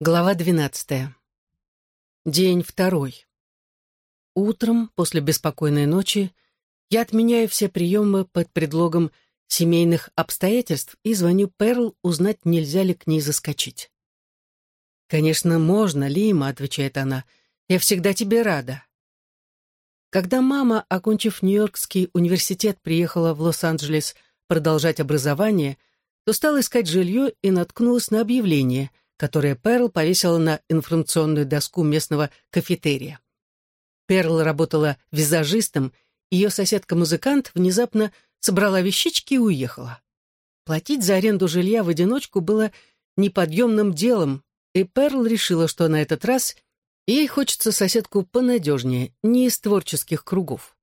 Глава двенадцатая. День второй. Утром, после беспокойной ночи, я отменяю все приемы под предлогом семейных обстоятельств и звоню Перл узнать, нельзя ли к ней заскочить. «Конечно, можно, Лима», — отвечает она. «Я всегда тебе рада». Когда мама, окончив Нью-Йоркский университет, приехала в Лос-Анджелес продолжать образование, то стала искать жилье и наткнулась на объявление — которое Перл повесила на информационную доску местного кафетерия. Перл работала визажистом, ее соседка-музыкант внезапно собрала вещички и уехала. Платить за аренду жилья в одиночку было неподъемным делом, и Перл решила, что на этот раз ей хочется соседку понадежнее, не из творческих кругов.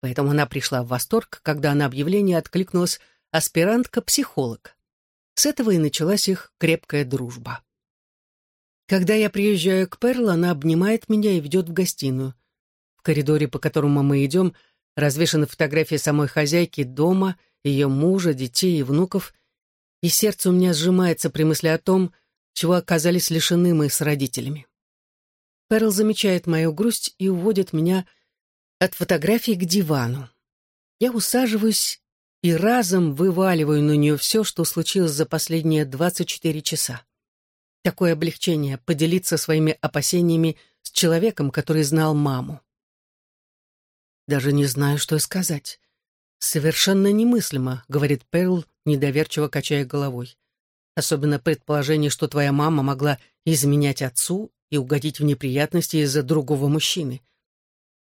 Поэтому она пришла в восторг, когда на объявление откликнулась аспирантка-психолог. С этого и началась их крепкая дружба. Когда я приезжаю к Перл, она обнимает меня и ведет в гостиную. В коридоре, по которому мы идем, развешаны фотографии самой хозяйки дома, ее мужа, детей и внуков, и сердце у меня сжимается при мысли о том, чего оказались лишены мы с родителями. Перл замечает мою грусть и уводит меня от фотографии к дивану. Я усаживаюсь и разом вываливаю на нее все, что случилось за последние 24 часа. Такое облегчение — поделиться своими опасениями с человеком, который знал маму. «Даже не знаю, что сказать. Совершенно немыслимо», — говорит Перл, недоверчиво качая головой. «Особенно предположение, что твоя мама могла изменять отцу и угодить в неприятности из-за другого мужчины.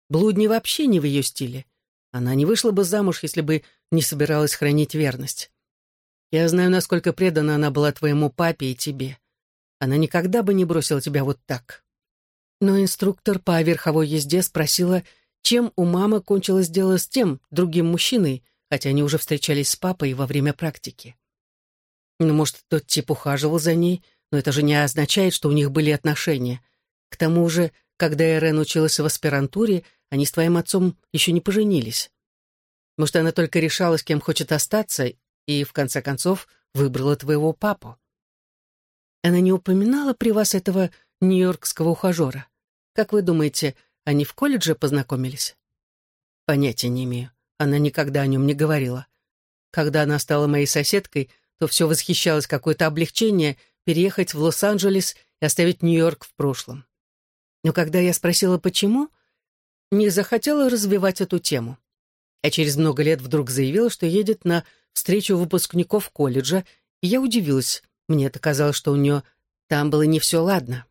Блудни вообще не в ее стиле. Она не вышла бы замуж, если бы не собиралась хранить верность. Я знаю, насколько предана она была твоему папе и тебе. Она никогда бы не бросила тебя вот так. Но инструктор по верховой езде спросила, чем у мамы кончилось дело с тем другим мужчиной, хотя они уже встречались с папой во время практики. Ну, может, тот тип ухаживал за ней, но это же не означает, что у них были отношения. К тому же, когда Эрен училась в аспирантуре, они с твоим отцом еще не поженились. Может, она только решала, с кем хочет остаться, и, в конце концов, выбрала твоего папу. Она не упоминала при вас этого нью-йоркского ухажера. Как вы думаете, они в колледже познакомились? Понятия не имею. Она никогда о нем не говорила. Когда она стала моей соседкой, то все восхищалось какое-то облегчение переехать в Лос-Анджелес и оставить Нью-Йорк в прошлом. Но когда я спросила, почему, не захотела развивать эту тему. А через много лет вдруг заявила, что едет на встречу выпускников колледжа, и я удивилась. Мне это казалось, что у нее там было не все ладно.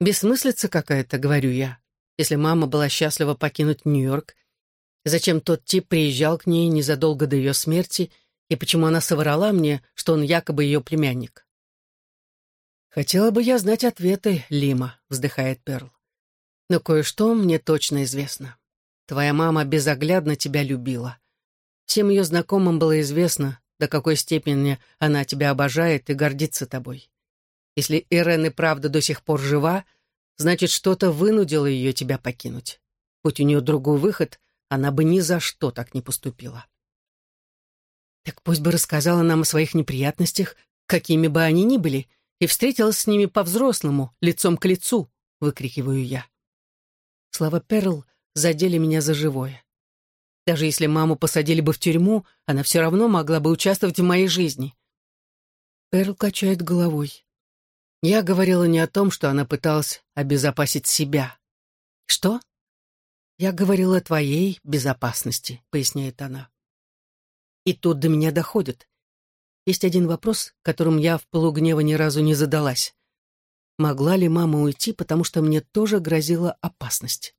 Бессмыслица какая-то, говорю я. Если мама была счастлива покинуть Нью-Йорк, зачем тот тип приезжал к ней незадолго до ее смерти, и почему она соврала мне, что он якобы ее племянник? «Хотела бы я знать ответы, Лима», — вздыхает Перл. Но кое-что мне точно известно. Твоя мама безоглядно тебя любила. Всем ее знакомым было известно, до какой степени она тебя обожает и гордится тобой. Если Ирен и правда до сих пор жива, значит, что-то вынудило ее тебя покинуть. Будь у нее другой выход, она бы ни за что так не поступила. Так пусть бы рассказала нам о своих неприятностях, какими бы они ни были, и встретилась с ними по-взрослому, лицом к лицу, выкрикиваю я. Слова Перл задели меня за живое. Даже если маму посадили бы в тюрьму, она все равно могла бы участвовать в моей жизни. Перл качает головой. Я говорила не о том, что она пыталась обезопасить себя. Что? Я говорила о твоей безопасности, поясняет она. И тут до меня доходит. Есть один вопрос, которым я в полугнева ни разу не задалась. Могла ли мама уйти, потому что мне тоже грозила опасность?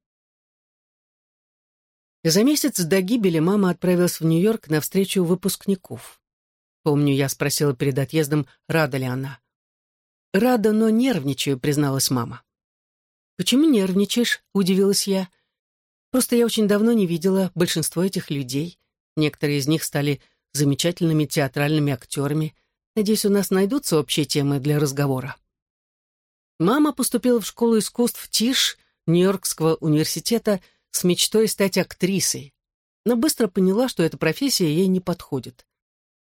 За месяц до гибели мама отправилась в Нью-Йорк на встречу выпускников. Помню, я спросила перед отъездом, рада ли она. «Рада, но нервничаю», — призналась мама. «Почему нервничаешь?» — удивилась я. «Просто я очень давно не видела большинство этих людей. Некоторые из них стали замечательными театральными актерами. Надеюсь, у нас найдутся общие темы для разговора». Мама поступила в школу искусств ТИШ Нью-Йоркского университета с мечтой стать актрисой, но быстро поняла, что эта профессия ей не подходит.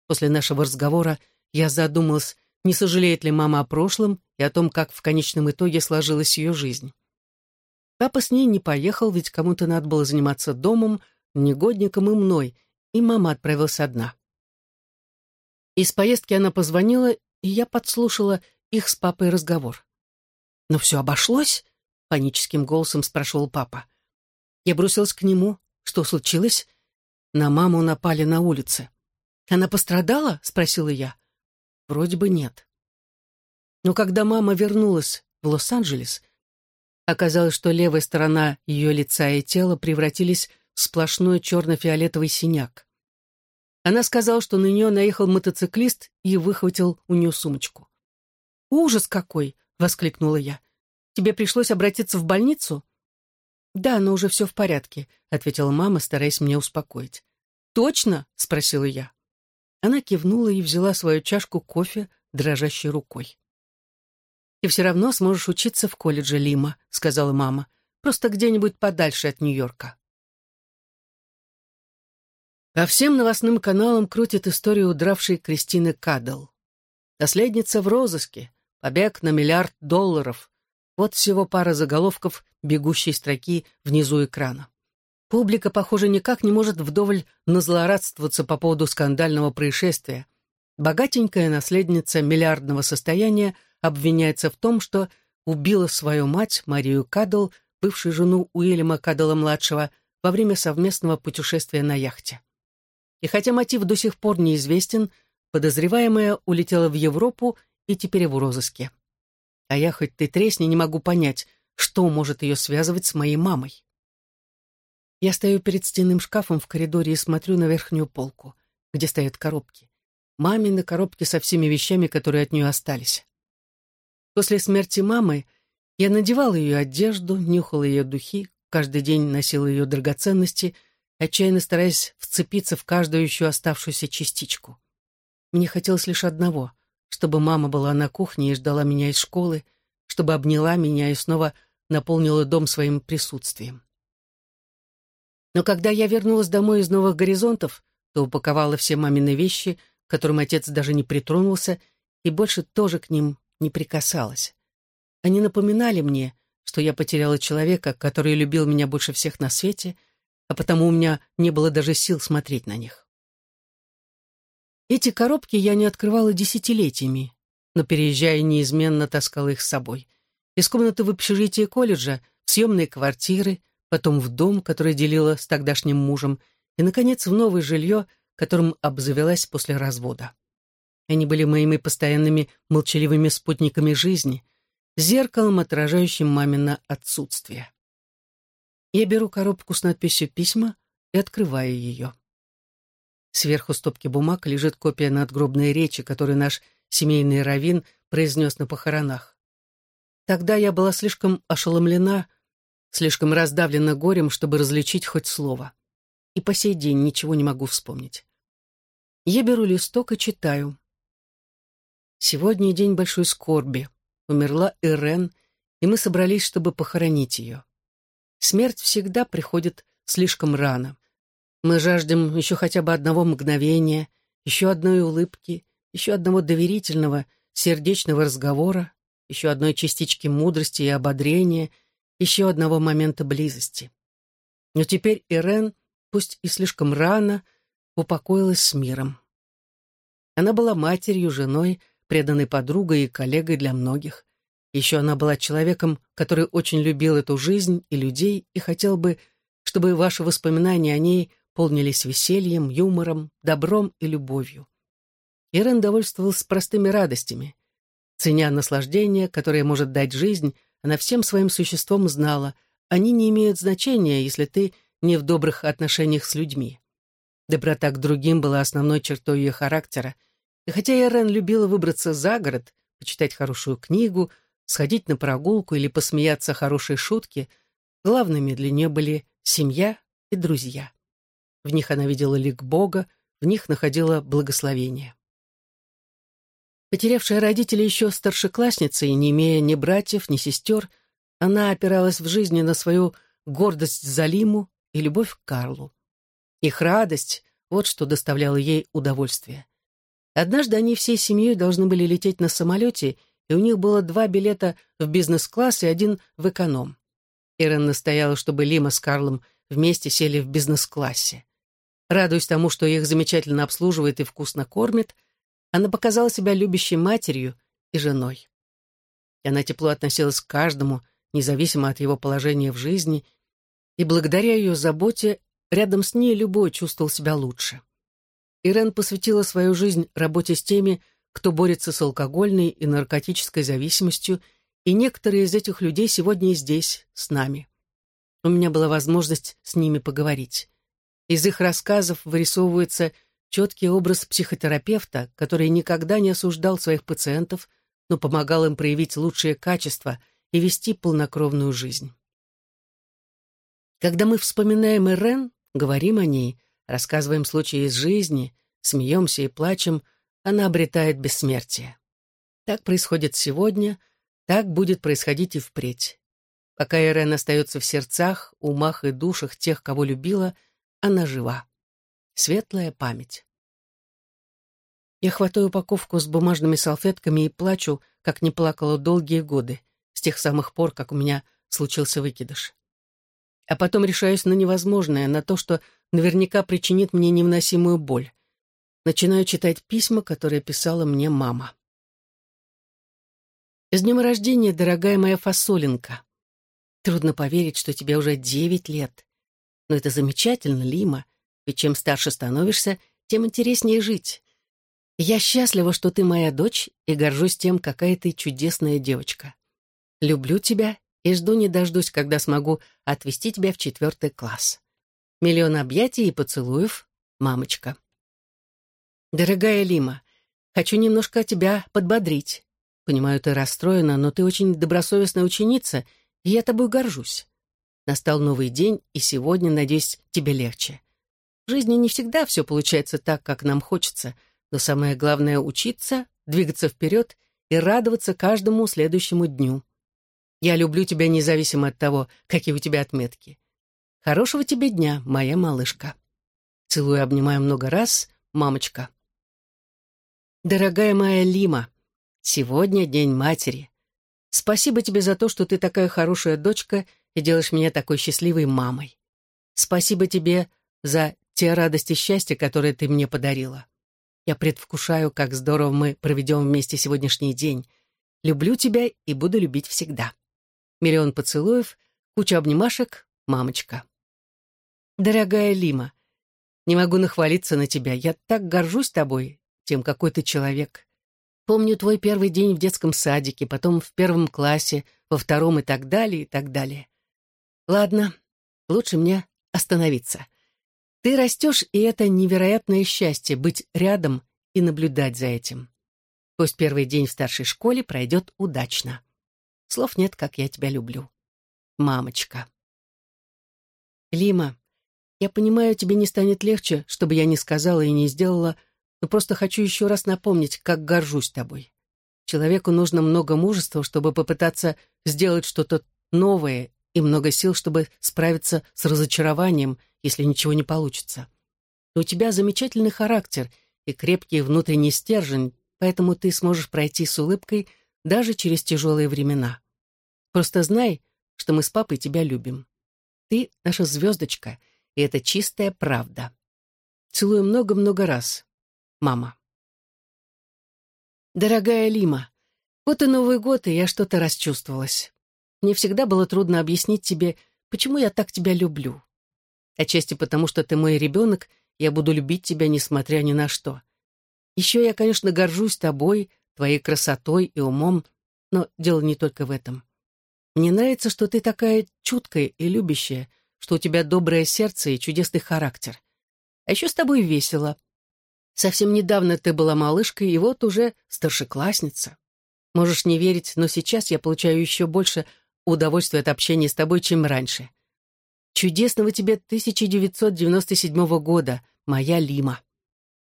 После нашего разговора я задумалась, не сожалеет ли мама о прошлом и о том, как в конечном итоге сложилась ее жизнь. Папа с ней не поехал, ведь кому-то надо было заниматься домом, негодником и мной, и мама отправилась одна. Из поездки она позвонила, и я подслушала их с папой разговор. «Но все обошлось?» — паническим голосом спрашивал папа. Я бросилась к нему. Что случилось? На маму напали на улице. «Она пострадала?» — спросила я. «Вроде бы нет». Но когда мама вернулась в Лос-Анджелес, оказалось, что левая сторона ее лица и тела превратились в сплошной черно-фиолетовый синяк. Она сказала, что на нее наехал мотоциклист и выхватил у нее сумочку. «Ужас какой!» — воскликнула я. «Тебе пришлось обратиться в больницу?» «Да, но уже все в порядке», — ответила мама, стараясь меня успокоить. «Точно?» — спросила я. Она кивнула и взяла свою чашку кофе дрожащей рукой. «Ты все равно сможешь учиться в колледже Лима», — сказала мама. «Просто где-нибудь подальше от Нью-Йорка». По всем новостным каналам крутит историю удравшей Кристины Кадл. Наследница в розыске, побег на миллиард долларов. Вот всего пара заголовков бегущей строки внизу экрана. Публика, похоже, никак не может вдоволь назлорадствоваться по поводу скандального происшествия. Богатенькая наследница миллиардного состояния обвиняется в том, что убила свою мать, Марию Кадл, бывшую жену Уильяма Кадла-младшего, во время совместного путешествия на яхте. И хотя мотив до сих пор неизвестен, подозреваемая улетела в Европу и теперь в розыске. А я хоть ты тресни не могу понять, что может ее связывать с моей мамой. Я стою перед стенным шкафом в коридоре и смотрю на верхнюю полку, где стоят коробки. Мамины коробки со всеми вещами, которые от нее остались. После смерти мамы я надевала ее одежду, нюхала ее духи, каждый день носила ее драгоценности, отчаянно стараясь вцепиться в каждую еще оставшуюся частичку. Мне хотелось лишь одного — чтобы мама была на кухне и ждала меня из школы, чтобы обняла меня и снова наполнила дом своим присутствием. Но когда я вернулась домой из новых горизонтов, то упаковала все мамины вещи, к которым отец даже не притронулся, и больше тоже к ним не прикасалась. Они напоминали мне, что я потеряла человека, который любил меня больше всех на свете, а потому у меня не было даже сил смотреть на них. Эти коробки я не открывала десятилетиями, но, переезжая, неизменно таскала их с собой. Из комнаты в общежитии колледжа, в съемные квартиры, потом в дом, который делила с тогдашним мужем, и, наконец, в новое жилье, которым обзавелась после развода. Они были моими постоянными молчаливыми спутниками жизни, зеркалом, отражающим мамино отсутствие. Я беру коробку с надписью «Письма» и открываю ее. Сверху стопки бумаг лежит копия надгробной речи, которую наш семейный раввин произнес на похоронах. Тогда я была слишком ошеломлена, слишком раздавлена горем, чтобы различить хоть слово. И по сей день ничего не могу вспомнить. Я беру листок и читаю. Сегодня день большой скорби. Умерла Ирен, и мы собрались, чтобы похоронить ее. Смерть всегда приходит слишком рано. Мы жаждем еще хотя бы одного мгновения, еще одной улыбки, еще одного доверительного, сердечного разговора, еще одной частички мудрости и ободрения, еще одного момента близости. Но теперь Ирен, пусть и слишком рано, упокоилась с миром. Она была матерью, женой, преданной подругой и коллегой для многих. Еще она была человеком, который очень любил эту жизнь и людей и хотел бы, чтобы ваши воспоминания о ней полнились весельем, юмором, добром и любовью. Ирен довольствовался простыми радостями. Ценя наслаждение, которое может дать жизнь, она всем своим существом знала, они не имеют значения, если ты не в добрых отношениях с людьми. Доброта к другим была основной чертой ее характера, и хотя Ирен любила выбраться за город, почитать хорошую книгу, сходить на прогулку или посмеяться хорошей шутки, главными для нее были семья и друзья. В них она видела лик Бога, в них находила благословение. Потерявшая родителей еще старшеклассницей, не имея ни братьев, ни сестер, она опиралась в жизни на свою гордость за Лиму и любовь к Карлу. Их радость — вот что доставляло ей удовольствие. Однажды они всей семьей должны были лететь на самолете, и у них было два билета в бизнес-класс и один в эконом. Ирен настояла, чтобы Лима с Карлом вместе сели в бизнес-классе. Радуясь тому, что их замечательно обслуживает и вкусно кормит, она показала себя любящей матерью и женой. И она тепло относилась к каждому, независимо от его положения в жизни, и благодаря ее заботе рядом с ней любой чувствовал себя лучше. Ирен посвятила свою жизнь работе с теми, кто борется с алкогольной и наркотической зависимостью, и некоторые из этих людей сегодня здесь, с нами. У меня была возможность с ними поговорить. Из их рассказов вырисовывается четкий образ психотерапевта, который никогда не осуждал своих пациентов, но помогал им проявить лучшие качества и вести полнокровную жизнь. Когда мы вспоминаем Ирен, говорим о ней, рассказываем случаи из жизни, смеемся и плачем, она обретает бессмертие. Так происходит сегодня, так будет происходить и впредь. Пока Ирен остается в сердцах, умах и душах тех, кого любила, она жива. Светлая память. Я хватаю упаковку с бумажными салфетками и плачу, как не плакала долгие годы, с тех самых пор, как у меня случился выкидыш. А потом решаюсь на невозможное, на то, что наверняка причинит мне невыносимую боль. Начинаю читать письма, которые писала мне мама. «С днем рождения, дорогая моя фасолинка! Трудно поверить, что тебе уже девять лет. Но это замечательно, Лима, ведь чем старше становишься, тем интереснее жить. Я счастлива, что ты моя дочь, и горжусь тем, какая ты чудесная девочка. Люблю тебя и жду не дождусь, когда смогу отвезти тебя в четвертый класс. Миллион объятий и поцелуев, мамочка. Дорогая Лима, хочу немножко тебя подбодрить. Понимаю, ты расстроена, но ты очень добросовестная ученица, и я тобой горжусь. Настал новый день, и сегодня, надеюсь, тебе легче. В жизни не всегда все получается так, как нам хочется, но самое главное — учиться, двигаться вперед и радоваться каждому следующему дню. Я люблю тебя независимо от того, какие у тебя отметки. Хорошего тебе дня, моя малышка. Целую и обнимаю много раз, мамочка. Дорогая моя Лима, сегодня День матери. Спасибо тебе за то, что ты такая хорошая дочка и делаешь меня такой счастливой мамой. Спасибо тебе за те радости и счастья, которые ты мне подарила. Я предвкушаю, как здорово мы проведем вместе сегодняшний день. Люблю тебя и буду любить всегда. Миллион поцелуев, куча обнимашек, мамочка. Дорогая Лима, не могу нахвалиться на тебя. Я так горжусь тобой тем, какой ты человек. Помню твой первый день в детском садике, потом в первом классе, во втором и так далее, и так далее. Ладно, лучше мне остановиться. Ты растешь, и это невероятное счастье — быть рядом и наблюдать за этим. Пусть первый день в старшей школе пройдет удачно. Слов нет, как я тебя люблю. Мамочка. Лима, я понимаю, тебе не станет легче, чтобы я не сказала и не сделала, но просто хочу еще раз напомнить, как горжусь тобой. Человеку нужно много мужества, чтобы попытаться сделать что-то новое, и много сил, чтобы справиться с разочарованием, если ничего не получится. у тебя замечательный характер и крепкий внутренний стержень, поэтому ты сможешь пройти с улыбкой даже через тяжелые времена. Просто знай, что мы с папой тебя любим. Ты наша звездочка, и это чистая правда. Целую много-много раз мама. Дорогая Лима, вот и Новый год, и я что-то расчувствовалась. Мне всегда было трудно объяснить тебе, почему я так тебя люблю. Отчасти потому, что ты мой ребенок, я буду любить тебя, несмотря ни на что. Еще я, конечно, горжусь тобой, твоей красотой и умом, но дело не только в этом. Мне нравится, что ты такая чуткая и любящая, что у тебя доброе сердце и чудесный характер. А еще с тобой весело. Совсем недавно ты была малышкой, и вот уже старшеклассница. Можешь не верить, но сейчас я получаю еще больше удовольствия от общения с тобой, чем раньше. Чудесного тебе 1997 года, моя Лима.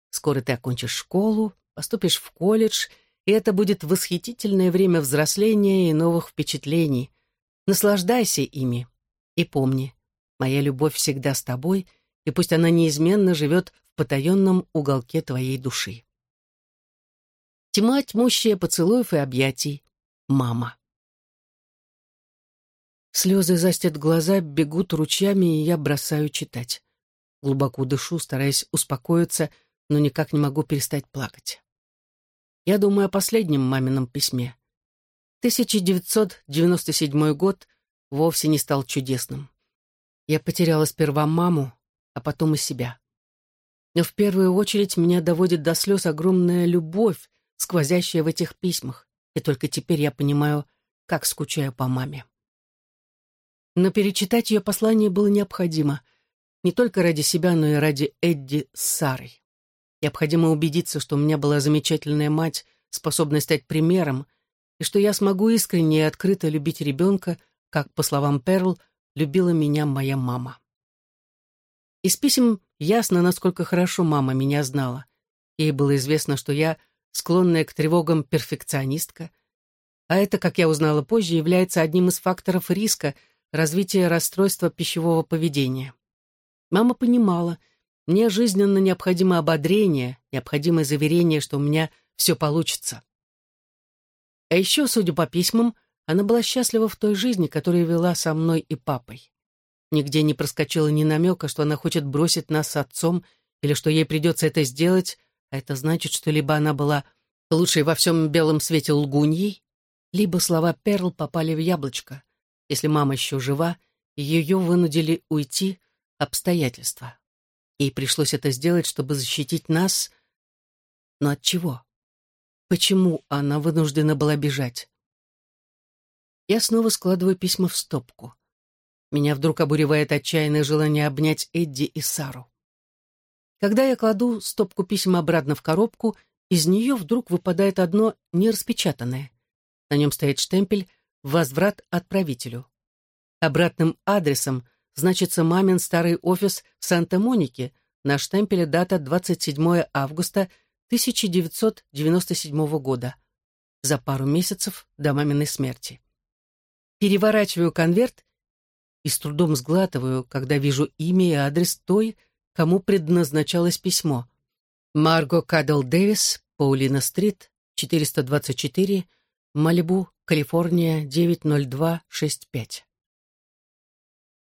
Скоро ты окончишь школу, поступишь в колледж, и это будет восхитительное время взросления и новых впечатлений. Наслаждайся ими. И помни, моя любовь всегда с тобой, и пусть она неизменно живет в потаенном уголке твоей души. Тьма тьмущая поцелуев и объятий. Мама. Слезы застят глаза, бегут ручьями, и я бросаю читать. Глубоко дышу, стараясь успокоиться, но никак не могу перестать плакать. Я думаю о последнем мамином письме. 1997 год вовсе не стал чудесным. Я потеряла сперва маму, а потом и себя. Но в первую очередь меня доводит до слез огромная любовь, сквозящая в этих письмах, и только теперь я понимаю, как скучаю по маме. Но перечитать ее послание было необходимо, не только ради себя, но и ради Эдди с Сарой. Необходимо убедиться, что у меня была замечательная мать, способная стать примером, и что я смогу искренне и открыто любить ребенка, как, по словам Перл, любила меня моя мама. Из писем ясно, насколько хорошо мама меня знала. Ей было известно, что я склонная к тревогам перфекционистка, а это, как я узнала позже, является одним из факторов риска – развития расстройства пищевого поведения. Мама понимала, мне жизненно необходимо ободрение, необходимое заверение, что у меня все получится. А еще, судя по письмам, она была счастлива в той жизни, которую вела со мной и папой. Нигде не проскочило ни намека, что она хочет бросить нас с отцом или что ей придется это сделать, а это значит, что либо она была лучшей во всем белом свете лгуньей, либо слова Перл попали в яблочко. Если мама еще жива, ее вынудили уйти обстоятельства. Ей пришлось это сделать, чтобы защитить нас. Но от чего? Почему она вынуждена была бежать? Я снова складываю письма в стопку. Меня вдруг обуревает отчаянное желание обнять Эдди и Сару. Когда я кладу стопку писем обратно в коробку, из нее вдруг выпадает одно нераспечатанное. На нем стоит штемпель Возврат отправителю. Обратным адресом значится мамин старый офис в Санта-Монике, на штемпеле дата 27 августа 1997 года, за пару месяцев до маминой смерти. Переворачиваю конверт и с трудом сглатываю, когда вижу имя и адрес той, кому предназначалось письмо. Марго Кадл Дэвис, Паулина-стрит, 424, Малибу, Калифорния, 90265.